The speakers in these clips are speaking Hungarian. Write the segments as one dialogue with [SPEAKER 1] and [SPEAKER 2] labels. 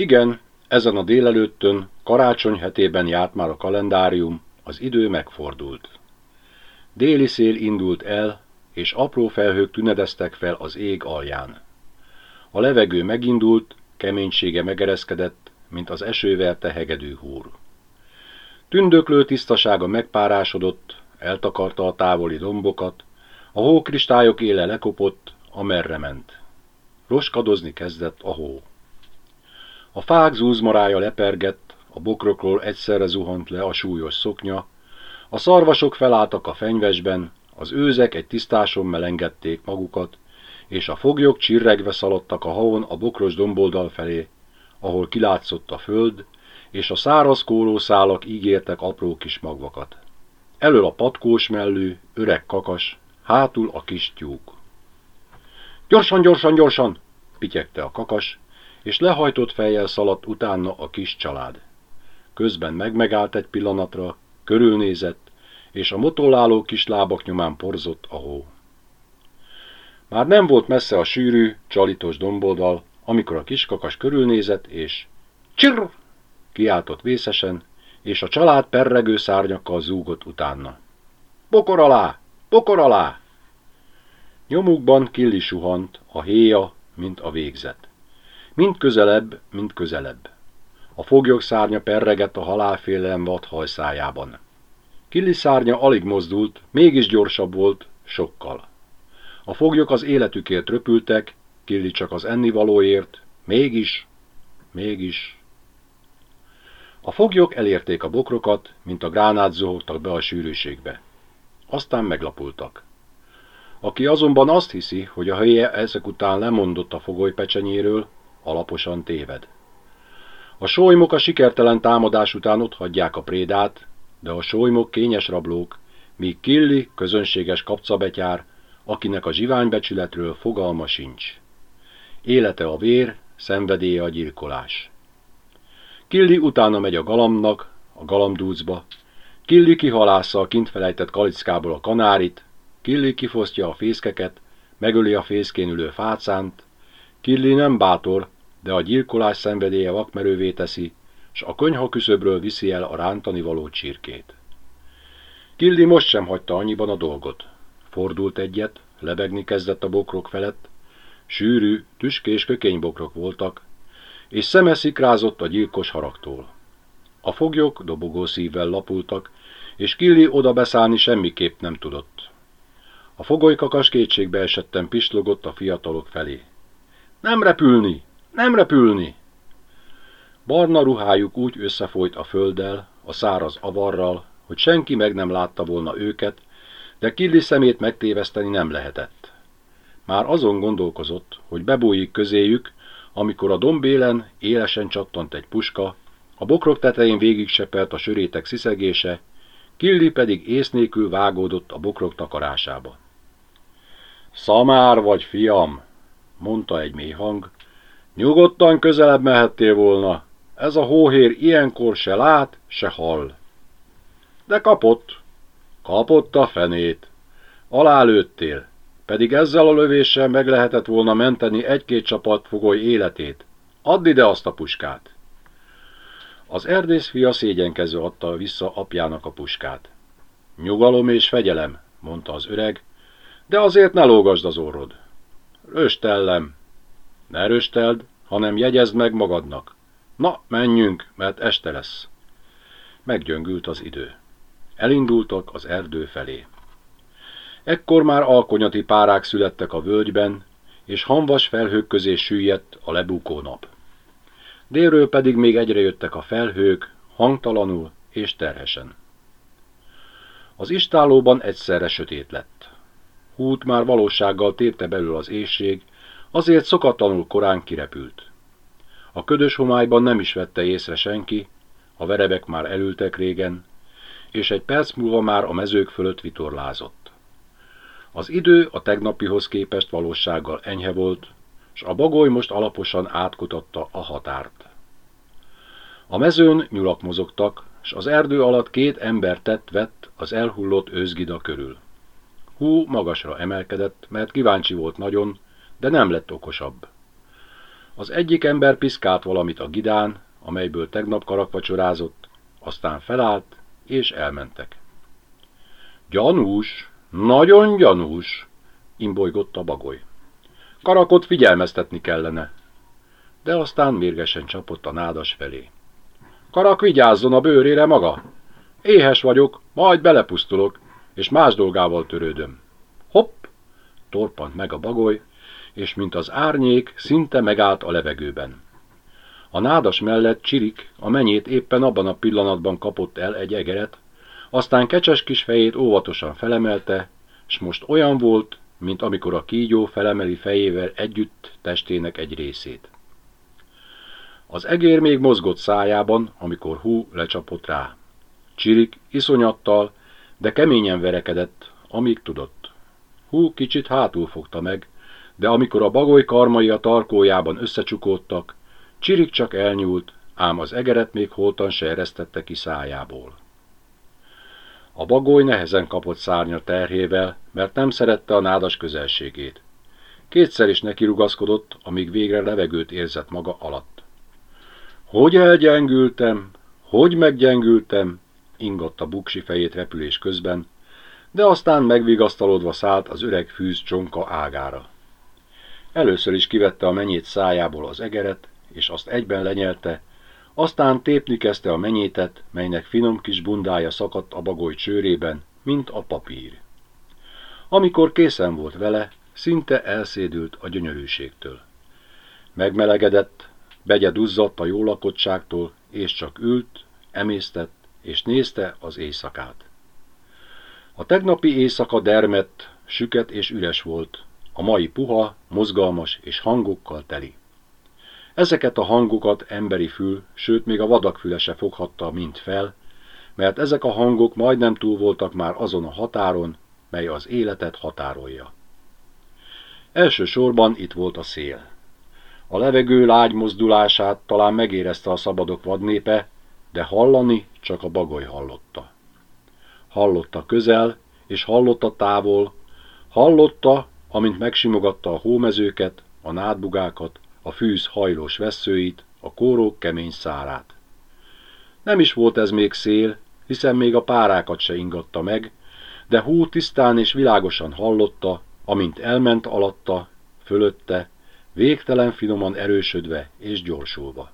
[SPEAKER 1] Igen, ezen a délelőttön, karácsony hetében járt már a kalendárium, az idő megfordult. Déli szél indult el, és apró felhők tünedeztek fel az ég alján. A levegő megindult, keménysége megereszkedett, mint az esőverte hegedű húr. Tündöklő tisztasága megpárásodott, eltakarta a távoli dombokat, a hókristályok éle lekopott, amerre ment. Roskadozni kezdett a hó. A fák zúzmarája lepergett, a bokrokról egyszerre zuhant le a súlyos szoknya, a szarvasok felálltak a fenyvesben, az őzek egy tisztáson melengedték magukat, és a foglyok csirregve szaladtak a havon a bokros domboldal felé, ahol kilátszott a föld, és a száraz kólószálak ígértek apró kis magvakat. Elől a patkós mellű, öreg kakas, hátul a kis tyúk. Gyorsan, gyorsan, gyorsan! pityegte a kakas, és lehajtott fejjel szaladt utána a kis család. Közben megmegállt egy pillanatra, körülnézett, és a motolláló kis lábak nyomán porzott a hó. Már nem volt messze a sűrű, csalitos domboldal, amikor a kiskakas körülnézett, és csirr! kiáltott vészesen, és a család perregő szárnyakkal zúgott utána. Bokor alá! Bokor alá! Nyomukban killi suhant, a héja, mint a végzet. Mind közelebb, mind közelebb. A foglyok szárnya perregett a halálfélelem vad hajszájában. Killi szárnya alig mozdult, mégis gyorsabb volt, sokkal. A foglyok az életükért röpültek, Killi csak az ennivalóért, mégis, mégis. A foglyok elérték a bokrokat, mint a gránát zuhogtak be a sűrűségbe. Aztán meglapultak. Aki azonban azt hiszi, hogy a helye ezek után lemondott a fogolypecsenyéről, alaposan téved. A sólymok a sikertelen támadás után ott hagyják a prédát, de a sólymok kényes rablók, míg Killi közönséges kapcabetyár, akinek a zsiványbecsületről fogalma sincs. Élete a vér, szenvedélye a gyilkolás. Killi utána megy a galamnak, a galamdúcba, Killi kihalásza a kint felejtett kalickából a kanárit, Killi kifosztja a fészkeket, megöli a fészkén ülő fácánt, Killi nem bátor, de a gyilkolás szenvedélye vakmerővé teszi, s a konyha küszöbről viszi el a rántani való csirkét. Killi most sem hagyta annyiban a dolgot. Fordult egyet, lebegni kezdett a bokrok felett, sűrű, tüskés kökénybokrok voltak, és szeme szikrázott a gyilkos haragtól. A foglyok dobogó szívvel lapultak, és Killi oda beszállni semmiképp nem tudott. A fogolykakas kétségbe esetten pislogott a fiatalok felé. Nem repülni! Nem repülni! Barna ruhájuk úgy összefolyt a földdel, a száraz avarral, hogy senki meg nem látta volna őket, de Killi szemét megtéveszteni nem lehetett. Már azon gondolkozott, hogy bebújik közéjük, amikor a dombélen élesen csattant egy puska, a bokrok tetején végig a sörétek sziszegése, Killi pedig ész nélkül vágódott a bokrok takarásába. Szamár vagy, fiam, mondta egy mély hang, nyugodtan közelebb mehettél volna, ez a hóhér ilyenkor se lát, se hall. De kapott, kapott a fenét. Alálőttél, pedig ezzel a lövéssel meg lehetett volna menteni egy-két csapat fogoly életét. Add ide azt a puskát! Az erdész fia szégyenkező adta vissza apjának a puskát. Nyugalom és fegyelem, mondta az öreg, de azért ne lógasd az orrod. Röstellem. Ne rösteld, hanem jegyezd meg magadnak. Na, menjünk, mert este lesz. Meggyöngült az idő. Elindultak az erdő felé. Ekkor már alkonyati párák születtek a völgyben, és hamvas felhők közé süllyedt a lebukó nap. Délről pedig még egyre jöttek a felhők, hangtalanul és terhesen. Az istálóban egyszerre sötét lett. Hút már valósággal tépte belül az éjség, azért szokatlanul korán kirepült. A ködös homályban nem is vette észre senki, a verebek már elültek régen, és egy perc múlva már a mezők fölött vitorlázott. Az idő a tegnapihoz képest valósággal enyhe volt, s a bagoly most alaposan átkutatta a határt. A mezőn nyulak mozogtak, s az erdő alatt két ember tett vett az elhullott őzgida körül. Hú magasra emelkedett, mert kíváncsi volt nagyon, de nem lett okosabb. Az egyik ember piszkált valamit a gidán, amelyből tegnap karakvacsorázott, aztán felállt, és elmentek. Gyanús, nagyon gyanús, imbolygott a bagoly. Karakot figyelmeztetni kellene. De aztán mérgesen csapott a nádas felé. Karak vigyázzon a bőrére maga! Éhes vagyok, majd belepusztulok, és más dolgával törődöm. Hopp! Torpant meg a bagoly, és mint az árnyék, szinte megállt a levegőben. A nádas mellett Csirik a menyét éppen abban a pillanatban kapott el egy egeret, aztán kecses kis fejét óvatosan felemelte, s most olyan volt, mint amikor a kígyó felemeli fejével együtt testének egy részét. Az egér még mozgott szájában, amikor hú lecsapott rá. Csirik iszonyattal, de keményen verekedett, amíg tudott. Hú kicsit hátul fogta meg, de amikor a bagoly karmai a tarkójában összecsukódtak, Csirik csak elnyúlt, ám az egeret még holtan se eresztette ki szájából. A bagoly nehezen kapott szárnya terhével, mert nem szerette a nádas közelségét. Kétszer is nekirugaszkodott, amíg végre levegőt érzett maga alatt. Hogy elgyengültem, hogy meggyengültem, ingott a buksi fejét repülés közben, de aztán megvigasztalodva szállt az öreg fűz csonka ágára. Először is kivette a menyét szájából az egeret, és azt egyben lenyelte, aztán tépni kezdte a menyétet, melynek finom kis bundája szakadt a bagoly csőrében, mint a papír. Amikor készen volt vele, szinte elszédült a gyönyörűségtől. Megmelegedett, begye duzzadt a jó és csak ült, emésztett, és nézte az éjszakát. A tegnapi éjszaka dermett, süket és üres volt, a mai puha, mozgalmas és hangokkal teli. Ezeket a hangokat emberi fül, sőt még a vadak füle se foghatta mind fel, mert ezek a hangok majdnem túl voltak már azon a határon, mely az életet határolja. Elsősorban itt volt a szél. A levegő lágy mozdulását talán megérezte a szabadok vadnépe, de hallani csak a bagoly hallotta. Hallotta közel, és hallotta távol, hallotta, amint megsimogatta a hómezőket, a nádbugákat, a fűz hajlós veszőit, a kórók kemény szárát. Nem is volt ez még szél, hiszen még a párákat se ingatta meg, de hú tisztán és világosan hallotta, amint elment alatta, fölötte, végtelen finoman erősödve és gyorsulva.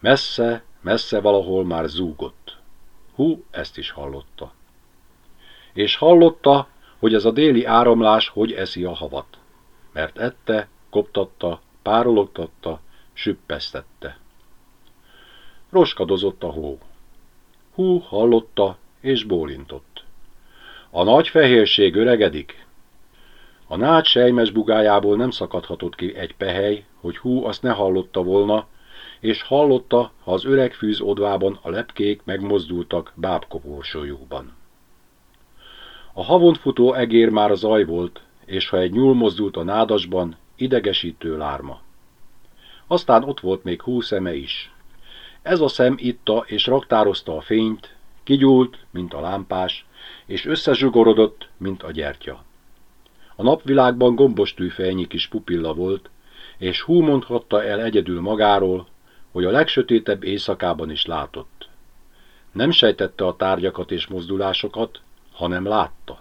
[SPEAKER 1] Messze, messze valahol már zúgott. Hú ezt is hallotta. És hallotta, hogy ez a déli áramlás hogy eszi a havat, mert ette, koptatta, párologtatta, süppesztette. Roskadozott a hó. Hú hallotta, és bólintott. A nagy fehérség öregedik. A nád sejmes bugájából nem szakadhatott ki egy pehely, hogy hú azt ne hallotta volna, és hallotta, ha az öreg fűz odvában a lepkék megmozdultak bábkoporsójukban. A havont futó egér már zaj volt, és ha egy nyúl mozdult a nádasban, idegesítő lárma. Aztán ott volt még hú szeme is. Ez a szem itta és raktározta a fényt, kigyúlt, mint a lámpás, és összezsugorodott, mint a gyertya. A napvilágban gombos tűfejnyi kis pupilla volt, és hú mondhatta el egyedül magáról, hogy a legsötétebb éjszakában is látott. Nem sejtette a tárgyakat és mozdulásokat, hanem látta.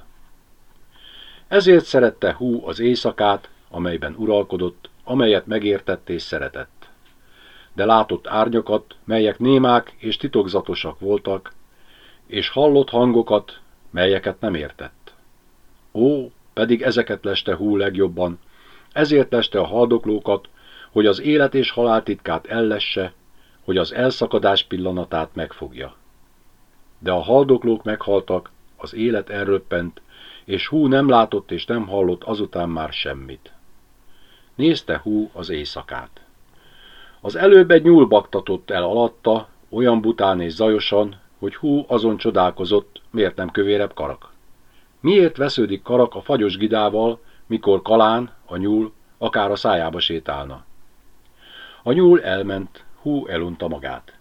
[SPEAKER 1] Ezért szerette hú az éjszakát, amelyben uralkodott, amelyet megértett és szeretett. De látott árnyakat, melyek némák és titokzatosak voltak, és hallott hangokat, melyeket nem értett. Ó, pedig ezeket leste hú legjobban, ezért leste a haldoklókat, hogy az élet és halál titkát ellesse, hogy az elszakadás pillanatát megfogja. De a haldoklók meghaltak, az élet elröppent, és Hú nem látott és nem hallott azután már semmit. Nézte Hú az éjszakát. Az előbb egy nyúl baktatott el alatta, olyan bután és zajosan, hogy Hú azon csodálkozott, miért nem kövérebb karak. Miért vesződik karak a fagyos gidával, mikor kalán, a nyúl, akár a szájába sétálna? A nyúl elment, Hú elunta magát.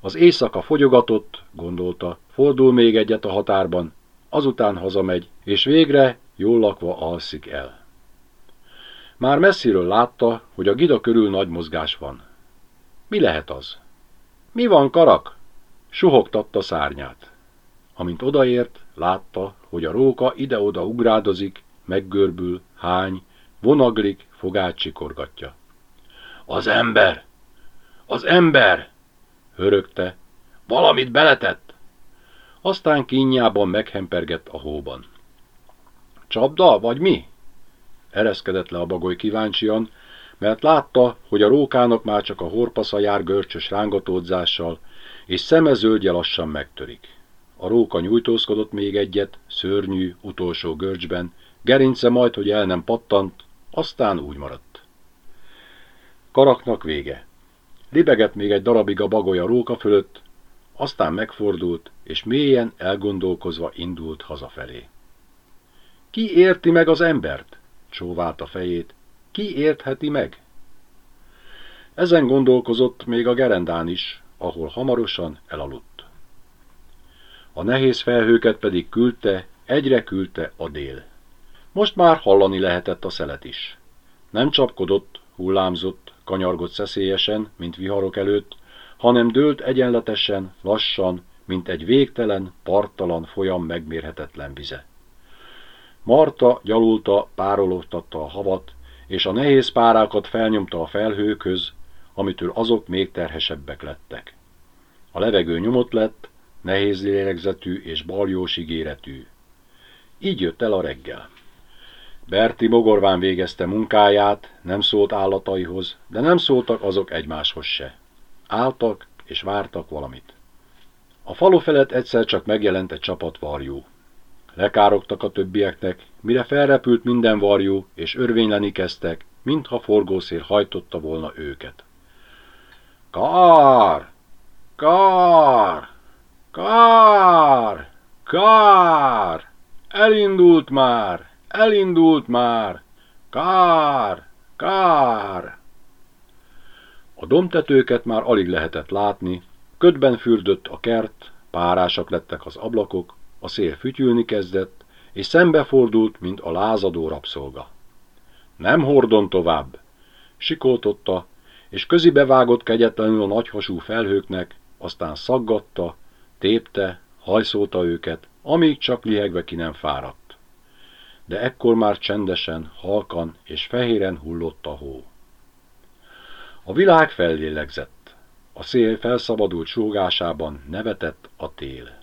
[SPEAKER 1] Az éjszaka fogyogatott, gondolta, fordul még egyet a határban, azután hazamegy, és végre jól lakva alszik el. Már messziről látta, hogy a gida körül nagy mozgás van. Mi lehet az? Mi van, karak? Suhogtatta szárnyát. Amint odaért, látta, hogy a róka ide-oda ugrádozik, meggörbül, hány, vonaglik, fogát csikorgatja. Az ember! Az ember! hörögte. Valamit beletett! Aztán kínjában meghempergett a hóban. Csapda, vagy mi? Ereszkedett le a bagoly kíváncsian, mert látta, hogy a rókának már csak a horpasza jár görcsös rángatódzással, és szeme zöldje lassan megtörik. A róka nyújtózkodott még egyet, szörnyű, utolsó görcsben, gerince majd, hogy el nem pattant, aztán úgy maradt. Karaknak vége. Libegett még egy darabig a bagoly a róka fölött, aztán megfordult, és mélyen elgondolkozva indult hazafelé. Ki érti meg az embert? csóvált a fejét. Ki értheti meg? Ezen gondolkozott még a gerendán is, ahol hamarosan elaludt. A nehéz felhőket pedig küldte, egyre küldte a dél. Most már hallani lehetett a szelet is. Nem csapkodott, hullámzott, kanyargott szeszélyesen, mint viharok előtt, hanem dőlt egyenletesen, lassan, mint egy végtelen, parttalan folyam megmérhetetlen vize. Marta gyalulta, párologtatta a havat, és a nehéz párákat felnyomta a felhőkhöz, amitől azok még terhesebbek lettek. A levegő nyomott lett, nehéz lélegzetű és baljós ígéretű. Így jött el a reggel. Berti mogorván végezte munkáját, nem szólt állataihoz, de nem szóltak azok egymáshoz se. Áltak és vártak valamit. A falu felett egyszer csak megjelent egy csapat varjú. Lekárogtak a többieknek, mire felrepült minden varjú, és örvényleni kezdtek, mintha forgószél hajtotta volna őket. Kár! Kár! Kár! Kár! Elindult már! Elindult már! Kár! Kár! A domtetőket már alig lehetett látni, ködben fürdött a kert, párásak lettek az ablakok, a szél fütyülni kezdett, és szembefordult, mint a lázadó rabszolga. Nem hordon tovább! Sikoltotta, és közibe vágott kegyetlenül a nagyhasú felhőknek, aztán szaggatta, tépte, hajszolta őket, amíg csak lihegve ki nem fáradt de ekkor már csendesen, halkan és fehéren hullott a hó. A világ fellélegzett. A szél felszabadult súgásában nevetett a tél.